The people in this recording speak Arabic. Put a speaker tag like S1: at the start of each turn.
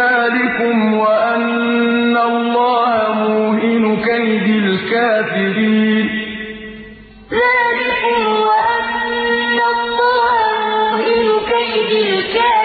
S1: ذَٰلِكُمْ وَأَنَّ اللَّهَ مُوهِنُ كَيْدِ الْكَافِرِينَ.
S2: ذَٰلِكُمْ وَأَنَّ اللَّهَ مُوهِنُ كَيْدِ الْكَافِرِينَ.